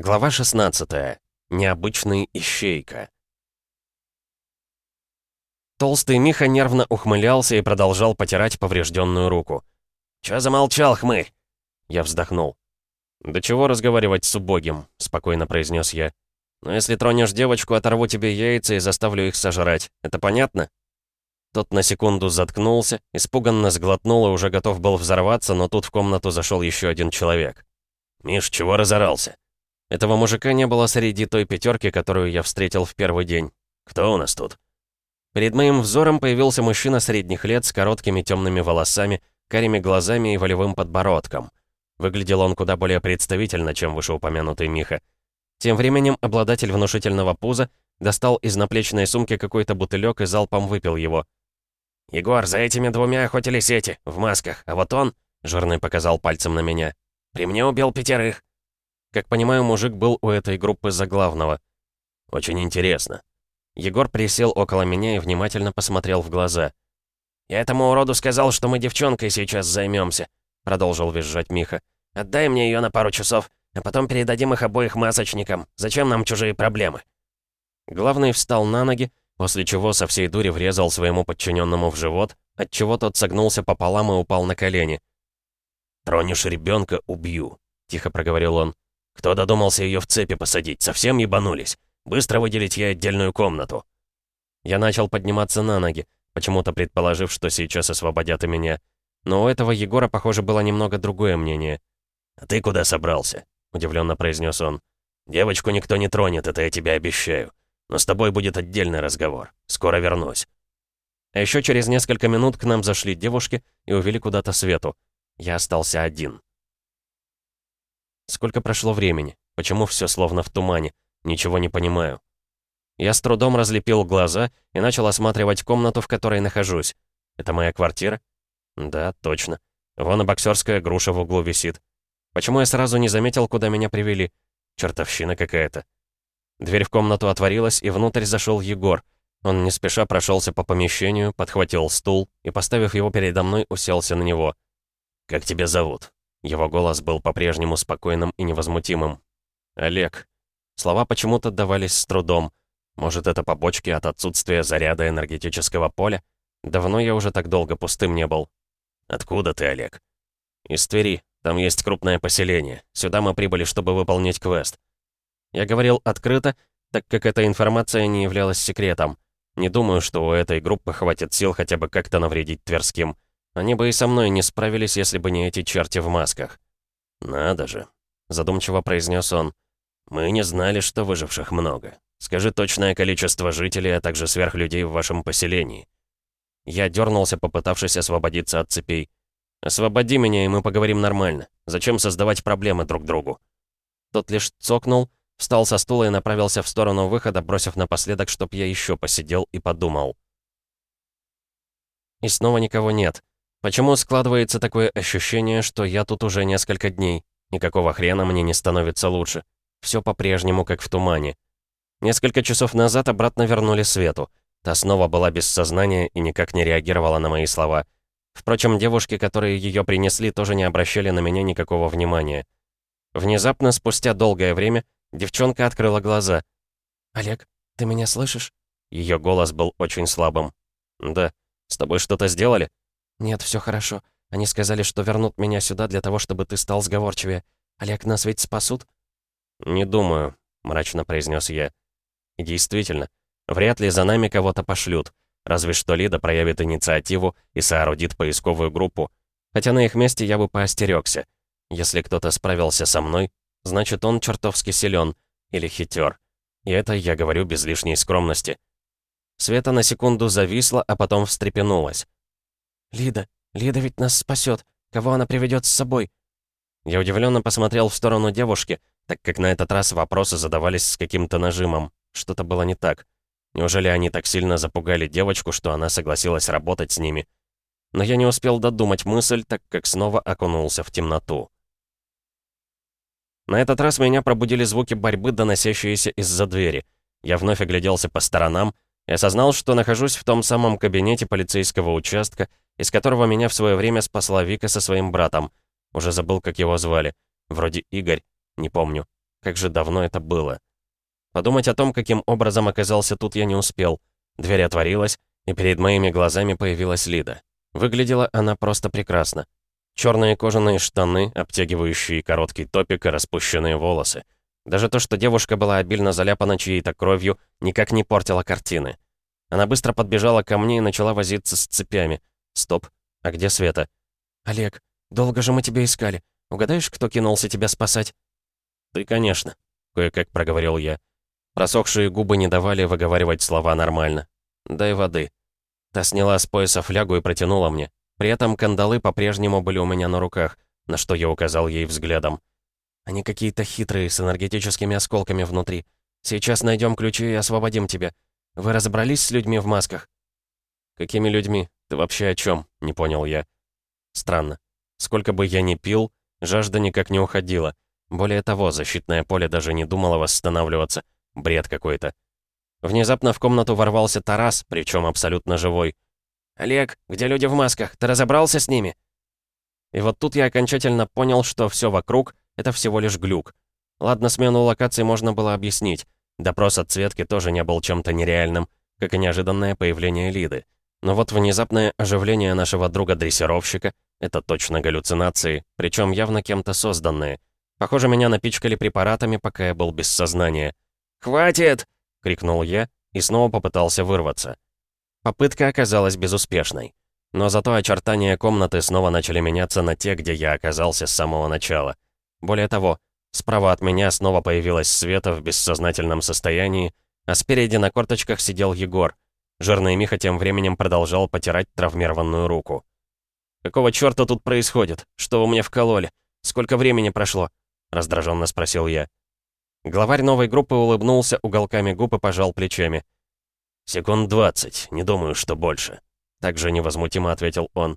Глава 16. Необычный ищейка. Толстый Миха нервно ухмылялся и продолжал потирать поврежденную руку. «Чё замолчал, хмырь?» Я вздохнул. «Да чего разговаривать с убогим?» — спокойно произнес я. «Но если тронешь девочку, оторву тебе яйца и заставлю их сожрать. Это понятно?» Тот на секунду заткнулся, испуганно сглотнул и уже готов был взорваться, но тут в комнату зашел еще один человек. «Миш, чего разорался?» Этого мужика не было среди той пятерки, которую я встретил в первый день. Кто у нас тут? Перед моим взором появился мужчина средних лет с короткими темными волосами, карими глазами и волевым подбородком. Выглядел он куда более представительно, чем вышеупомянутый Миха. Тем временем обладатель внушительного пуза достал из наплечной сумки какой-то бутылек и залпом выпил его. «Егор, за этими двумя охотились эти, в масках, а вот он...» — жирный показал пальцем на меня. «При мне убил пятерых. Как понимаю, мужик был у этой группы за главного. Очень интересно. Егор присел около меня и внимательно посмотрел в глаза. «Я этому уроду сказал, что мы девчонкой сейчас займемся, продолжил визжать Миха. «Отдай мне ее на пару часов, а потом передадим их обоих масочникам. Зачем нам чужие проблемы?» Главный встал на ноги, после чего со всей дури врезал своему подчиненному в живот, отчего тот согнулся пополам и упал на колени. «Тронешь ребенка, убью», — тихо проговорил он. Кто додумался ее в цепи посадить? Совсем ебанулись? Быстро выделить ей отдельную комнату. Я начал подниматься на ноги, почему-то предположив, что сейчас освободят и меня. Но у этого Егора, похоже, было немного другое мнение. «А ты куда собрался?» — удивленно произнес он. «Девочку никто не тронет, это я тебе обещаю. Но с тобой будет отдельный разговор. Скоро вернусь». А еще через несколько минут к нам зашли девушки и увели куда-то Свету. Я остался один. Сколько прошло времени? Почему все словно в тумане? Ничего не понимаю. Я с трудом разлепил глаза и начал осматривать комнату, в которой нахожусь. Это моя квартира? Да, точно. Вон и боксерская груша в углу висит. Почему я сразу не заметил, куда меня привели? Чертовщина какая-то. Дверь в комнату отворилась, и внутрь зашел Егор. Он не спеша прошелся по помещению, подхватил стул и, поставив его передо мной, уселся на него. «Как тебя зовут?» Его голос был по-прежнему спокойным и невозмутимым. «Олег». Слова почему-то давались с трудом. Может, это побочки от отсутствия заряда энергетического поля? Давно я уже так долго пустым не был. «Откуда ты, Олег?» «Из Твери. Там есть крупное поселение. Сюда мы прибыли, чтобы выполнить квест». Я говорил открыто, так как эта информация не являлась секретом. Не думаю, что у этой группы хватит сил хотя бы как-то навредить Тверским. Они бы и со мной не справились, если бы не эти черти в масках. «Надо же», — задумчиво произнес он. «Мы не знали, что выживших много. Скажи точное количество жителей, а также сверхлюдей в вашем поселении». Я дернулся, попытавшись освободиться от цепей. «Освободи меня, и мы поговорим нормально. Зачем создавать проблемы друг другу?» Тот лишь цокнул, встал со стула и направился в сторону выхода, бросив напоследок, чтоб я еще посидел и подумал. И снова никого нет. Почему складывается такое ощущение, что я тут уже несколько дней? Никакого хрена мне не становится лучше. Все по-прежнему, как в тумане. Несколько часов назад обратно вернули Свету. Та снова была без сознания и никак не реагировала на мои слова. Впрочем, девушки, которые ее принесли, тоже не обращали на меня никакого внимания. Внезапно, спустя долгое время, девчонка открыла глаза. «Олег, ты меня слышишь?» Ее голос был очень слабым. «Да. С тобой что-то сделали?» «Нет, все хорошо. Они сказали, что вернут меня сюда для того, чтобы ты стал сговорчивее. Олег, нас ведь спасут?» «Не думаю», — мрачно произнес я. Действительно, вряд ли за нами кого-то пошлют. Разве что Лида проявит инициативу и соорудит поисковую группу. Хотя на их месте я бы поостерегся. Если кто-то справился со мной, значит он чертовски силен или хитер. И это я говорю без лишней скромности. Света на секунду зависла, а потом встрепенулась. «Лида, Лида ведь нас спасет. Кого она приведет с собой?» Я удивленно посмотрел в сторону девушки, так как на этот раз вопросы задавались с каким-то нажимом. Что-то было не так. Неужели они так сильно запугали девочку, что она согласилась работать с ними? Но я не успел додумать мысль, так как снова окунулся в темноту. На этот раз меня пробудили звуки борьбы, доносящиеся из-за двери. Я вновь огляделся по сторонам и осознал, что нахожусь в том самом кабинете полицейского участка, из которого меня в свое время спасла Вика со своим братом. Уже забыл, как его звали. Вроде Игорь, не помню. Как же давно это было. Подумать о том, каким образом оказался тут, я не успел. Дверь отворилась, и перед моими глазами появилась Лида. Выглядела она просто прекрасно. Черные кожаные штаны, обтягивающие короткий топик и распущенные волосы. Даже то, что девушка была обильно заляпана чьей-то кровью, никак не портило картины. Она быстро подбежала ко мне и начала возиться с цепями. Стоп, а где Света? «Олег, долго же мы тебя искали. Угадаешь, кто кинулся тебя спасать?» «Ты, конечно», — кое-как проговорил я. Просохшие губы не давали выговаривать слова нормально. «Дай воды». Та сняла с пояса флягу и протянула мне. При этом кандалы по-прежнему были у меня на руках, на что я указал ей взглядом. Они какие-то хитрые, с энергетическими осколками внутри. Сейчас найдем ключи и освободим тебя. Вы разобрались с людьми в масках?» «Какими людьми? Ты вообще о чем? не понял я. Странно. Сколько бы я ни пил, жажда никак не уходила. Более того, защитное поле даже не думало восстанавливаться. Бред какой-то. Внезапно в комнату ворвался Тарас, причем абсолютно живой. «Олег, где люди в масках? Ты разобрался с ними?» И вот тут я окончательно понял, что все вокруг это всего лишь глюк. Ладно, смену локаций можно было объяснить. Допрос от Светки тоже не был чем-то нереальным, как и неожиданное появление Лиды. Но вот внезапное оживление нашего друга-дрессировщика — это точно галлюцинации, причем явно кем-то созданные. Похоже, меня напичкали препаратами, пока я был без сознания. «Хватит!» — крикнул я и снова попытался вырваться. Попытка оказалась безуспешной. Но зато очертания комнаты снова начали меняться на те, где я оказался с самого начала — более того, справа от меня снова появилась Света в бессознательном состоянии, а спереди на корточках сидел Егор. Жирный Миха тем временем продолжал потирать травмированную руку. «Какого чёрта тут происходит? Что вы мне вкололи? Сколько времени прошло?» — раздраженно спросил я. Главарь новой группы улыбнулся уголками губ и пожал плечами. «Секунд двадцать, не думаю, что больше», — также невозмутимо ответил он.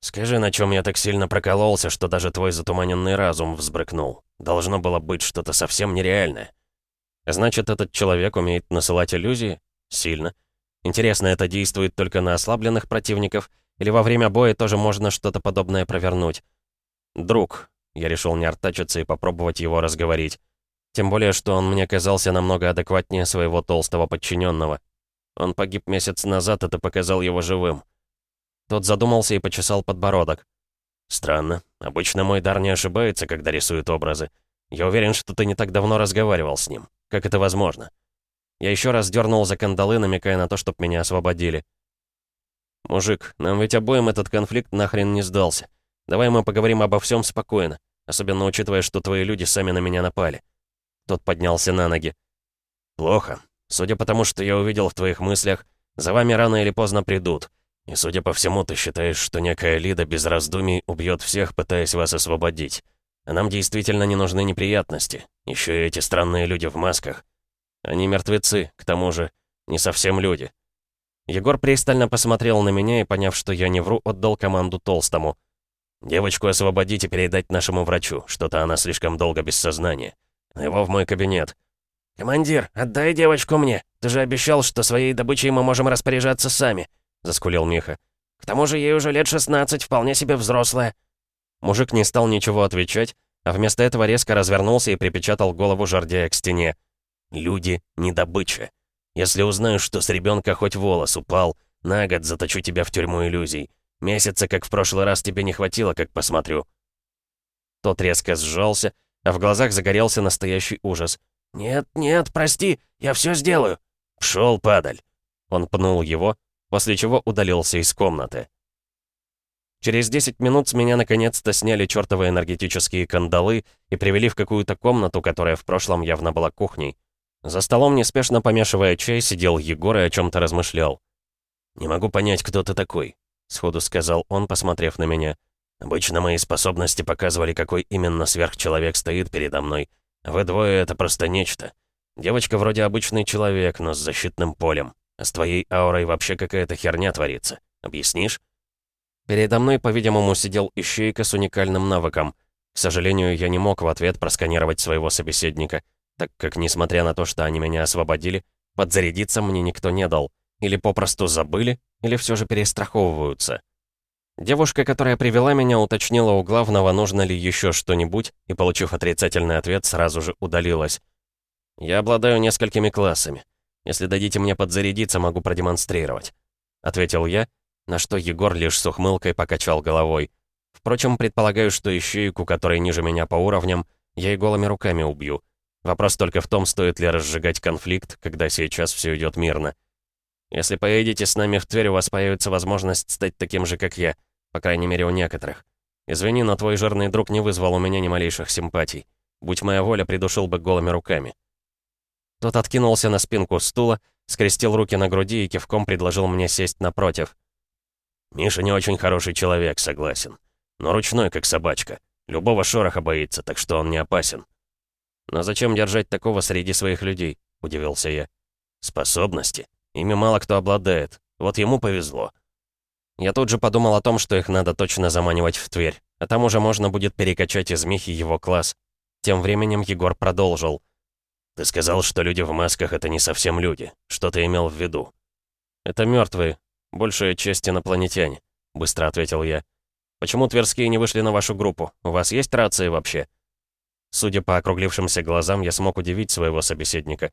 «Скажи, на чем я так сильно прокололся, что даже твой затуманенный разум взбрыкнул? Должно было быть что-то совсем нереальное». «Значит, этот человек умеет насылать иллюзии? Сильно. Интересно, это действует только на ослабленных противников, или во время боя тоже можно что-то подобное провернуть?» «Друг», — я решил не артачиться и попробовать его разговорить. Тем более, что он мне казался намного адекватнее своего толстого подчиненного. Он погиб месяц назад, это показал его живым. Тот задумался и почесал подбородок. «Странно. Обычно мой дар не ошибается, когда рисует образы. Я уверен, что ты не так давно разговаривал с ним. Как это возможно?» Я еще раз дернул за кандалы, намекая на то, чтоб меня освободили. «Мужик, нам ведь обоим этот конфликт нахрен не сдался. Давай мы поговорим обо всем спокойно, особенно учитывая, что твои люди сами на меня напали». Тот поднялся на ноги. «Плохо. Судя по тому, что я увидел в твоих мыслях, за вами рано или поздно придут. И, судя по всему, ты считаешь, что некая Лида без раздумий убьет всех, пытаясь вас освободить. А нам действительно не нужны неприятности. Еще и эти странные люди в масках. Они мертвецы, к тому же, не совсем люди. Егор пристально посмотрел на меня и, поняв, что я не вру, отдал команду Толстому. «Девочку освободить и передать нашему врачу. Что-то она слишком долго без сознания. Его в мой кабинет». «Командир, отдай девочку мне. Ты же обещал, что своей добычей мы можем распоряжаться сами». — заскулил Миха. «К тому же ей уже лет 16, вполне себе взрослая». Мужик не стал ничего отвечать, а вместо этого резко развернулся и припечатал голову Жардея к стене. «Люди — не добыча. Если узнаю, что с ребенка хоть волос упал, на год заточу тебя в тюрьму иллюзий. Месяца, как в прошлый раз, тебе не хватило, как посмотрю». Тот резко сжался, а в глазах загорелся настоящий ужас. «Нет, нет, прости, я все сделаю». «Пшёл, падаль!» Он пнул его, после чего удалился из комнаты. Через 10 минут с меня наконец-то сняли чертовы энергетические кандалы и привели в какую-то комнату, которая в прошлом явно была кухней. За столом, неспешно помешивая чай, сидел Егор и о чем-то размышлял. «Не могу понять, кто ты такой», — сходу сказал он, посмотрев на меня. «Обычно мои способности показывали, какой именно сверхчеловек стоит передо мной. вы двое — это просто нечто. Девочка вроде обычный человек, но с защитным полем. А с твоей аурой вообще какая-то херня творится. Объяснишь?» Передо мной, по-видимому, сидел ищейка с уникальным навыком. К сожалению, я не мог в ответ просканировать своего собеседника, так как, несмотря на то, что они меня освободили, подзарядиться мне никто не дал. Или попросту забыли, или все же перестраховываются. Девушка, которая привела меня, уточнила у главного, нужно ли еще что-нибудь, и, получив отрицательный ответ, сразу же удалилась. «Я обладаю несколькими классами. Если дадите мне подзарядиться, могу продемонстрировать», — ответил я, на что Егор лишь с ухмылкой покачал головой. Впрочем, предполагаю, что ищейку, которая ниже меня по уровням, я и голыми руками убью. Вопрос только в том, стоит ли разжигать конфликт, когда сейчас все идет мирно. Если поедете с нами в Тверь, у вас появится возможность стать таким же, как я. По крайней мере, у некоторых. Извини, но твой жирный друг не вызвал у меня ни малейших симпатий. Будь моя воля, придушил бы голыми руками. Тот откинулся на спинку стула, скрестил руки на груди и кивком предложил мне сесть напротив. «Миша не очень хороший человек, согласен. Но ручной, как собачка. Любого шороха боится, так что он не опасен». «Но зачем держать такого среди своих людей?» — удивился я. «Способности. Ими мало кто обладает. Вот ему повезло». Я тут же подумал о том, что их надо точно заманивать в Тверь, а там уже можно будет перекачать из Михи его класс. Тем временем Егор продолжил. «Ты сказал, что люди в масках — это не совсем люди. Что ты имел в виду?» «Это мертвые. Большая часть инопланетяне», — быстро ответил я. «Почему тверские не вышли на вашу группу? У вас есть рации вообще?» Судя по округлившимся глазам, я смог удивить своего собеседника.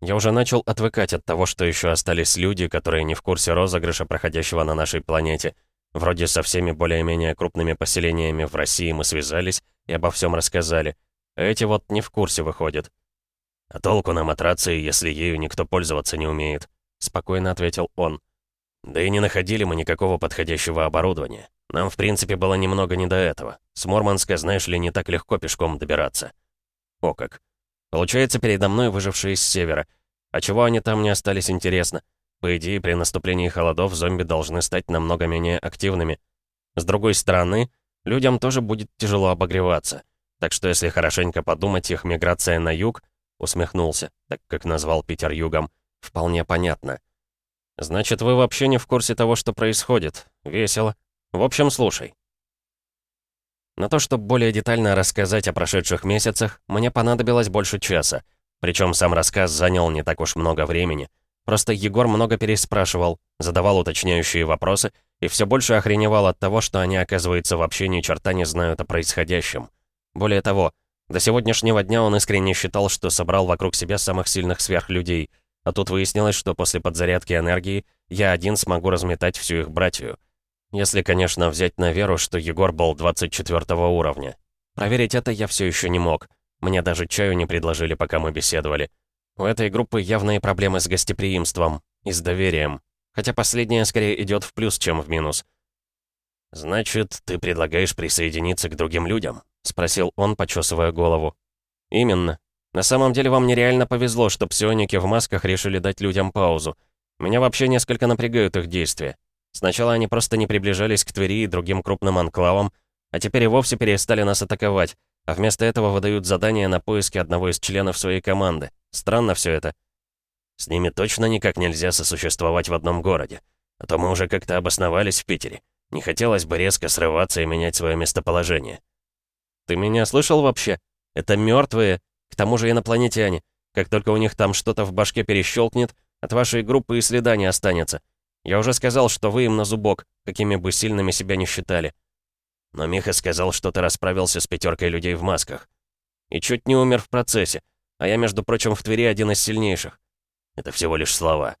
Я уже начал отвыкать от того, что еще остались люди, которые не в курсе розыгрыша, проходящего на нашей планете. Вроде со всеми более-менее крупными поселениями в России мы связались и обо всем рассказали. А эти вот не в курсе выходят. «А толку нам от рации, если ею никто пользоваться не умеет?» — спокойно ответил он. «Да и не находили мы никакого подходящего оборудования. Нам, в принципе, было немного не до этого. С Мурманска, знаешь ли, не так легко пешком добираться». «О как! Получается, передо мной выжившие с севера. А чего они там не остались, интересно? По идее, при наступлении холодов зомби должны стать намного менее активными. С другой стороны, людям тоже будет тяжело обогреваться. Так что если хорошенько подумать, их миграция на юг, усмехнулся, так как назвал Питер югом, вполне понятно. Значит, вы вообще не в курсе того, что происходит. Весело. В общем, слушай. На то, чтобы более детально рассказать о прошедших месяцах, мне понадобилось больше часа. Причем сам рассказ занял не так уж много времени. Просто Егор много переспрашивал, задавал уточняющие вопросы и все больше охреневал от того, что они, оказывается, вообще ни черта не знают о происходящем. Более того, до сегодняшнего дня он искренне считал, что собрал вокруг себя самых сильных сверхлюдей, а тут выяснилось, что после подзарядки энергии я один смогу разметать всю их братью. Если, конечно, взять на веру, что Егор был 24 уровня. Проверить это я все еще не мог. Мне даже чаю не предложили, пока мы беседовали. У этой группы явные проблемы с гостеприимством и с доверием. Хотя последнее скорее идет в плюс, чем в минус. «Значит, ты предлагаешь присоединиться к другим людям?» — спросил он, почесывая голову. «Именно. На самом деле вам нереально повезло, что псионики в масках решили дать людям паузу. Меня вообще несколько напрягают их действия. Сначала они просто не приближались к Твери и другим крупным анклавам, а теперь и вовсе перестали нас атаковать, а вместо этого выдают задание на поиски одного из членов своей команды. Странно все это. С ними точно никак нельзя сосуществовать в одном городе. А то мы уже как-то обосновались в Питере. Не хотелось бы резко срываться и менять свое местоположение. Ты меня слышал вообще? Это мертвые, к тому же инопланетяне. Как только у них там что-то в башке перещелкнет, от вашей группы и следа не останется. Я уже сказал, что вы им на зубок, какими бы сильными себя не считали. Но Миха сказал, что ты расправился с пятеркой людей в масках. И чуть не умер в процессе. А я, между прочим, в Твери один из сильнейших. Это всего лишь слова.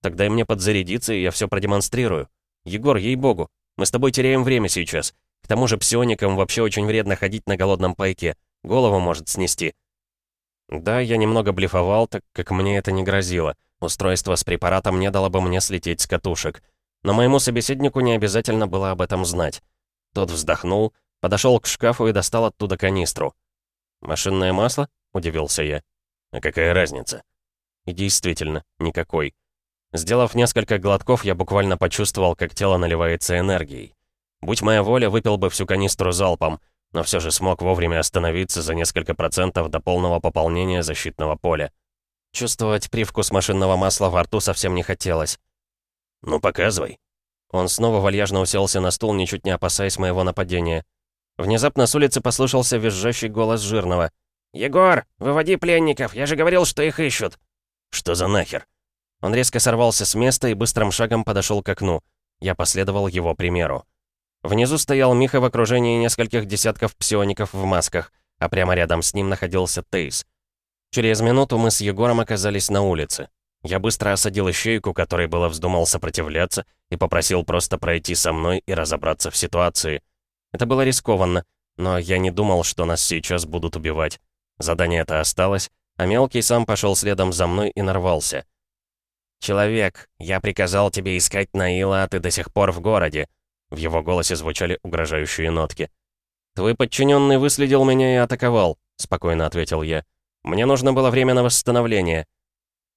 Тогда и мне подзарядиться, и я все продемонстрирую. Егор, ей-богу, мы с тобой теряем время сейчас. К тому же псионикам вообще очень вредно ходить на голодном пайке. Голову может снести. Да, я немного блефовал, так как мне это не грозило. Устройство с препаратом не дало бы мне слететь с катушек. Но моему собеседнику не обязательно было об этом знать. Тот вздохнул, подошел к шкафу и достал оттуда канистру. «Машинное масло?» — удивился я. «А какая разница?» И действительно, никакой. Сделав несколько глотков, я буквально почувствовал, как тело наливается энергией. Будь моя воля, выпил бы всю канистру залпом, но все же смог вовремя остановиться за несколько процентов до полного пополнения защитного поля. Чувствовать привкус машинного масла во рту совсем не хотелось. «Ну, показывай». Он снова вальяжно уселся на стул, ничуть не опасаясь моего нападения. Внезапно с улицы послышался визжащий голос Жирного. «Егор, выводи пленников, я же говорил, что их ищут!» «Что за нахер?» Он резко сорвался с места и быстрым шагом подошел к окну. Я последовал его примеру. Внизу стоял Миха в окружении нескольких десятков псиоников в масках, а прямо рядом с ним находился Тейс. Через минуту мы с Егором оказались на улице. Я быстро осадил ищейку, который было вздумал сопротивляться, и попросил просто пройти со мной и разобраться в ситуации. Это было рискованно, но я не думал, что нас сейчас будут убивать. Задание это осталось, а мелкий сам пошел следом за мной и нарвался. «Человек, я приказал тебе искать Наила, а ты до сих пор в городе», в его голосе звучали угрожающие нотки. «Твой подчиненный выследил меня и атаковал», — спокойно ответил я. «Мне нужно было время на восстановление».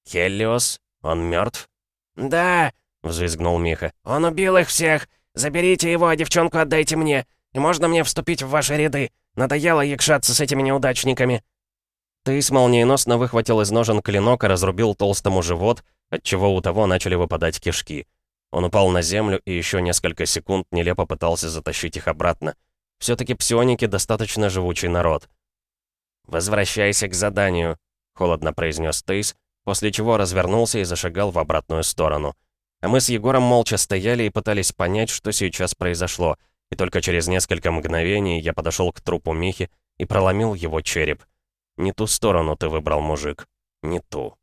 «Хелиос? Он мертв? «Да», — взвизгнул Миха. «Он убил их всех! Заберите его, а девчонку отдайте мне! И можно мне вступить в ваши ряды? Надоело якшаться с этими неудачниками!» Тейс молниеносно выхватил из ножен клинок и разрубил толстому живот, отчего у того начали выпадать кишки. Он упал на землю и еще несколько секунд нелепо пытался затащить их обратно. Все-таки псионики достаточно живучий народ. «Возвращайся к заданию», — холодно произнес Тейс, после чего развернулся и зашагал в обратную сторону. А мы с Егором молча стояли и пытались понять, что сейчас произошло, и только через несколько мгновений я подошел к трупу Михи и проломил его череп. Не ту сторону ты выбрал, мужик. Не ту.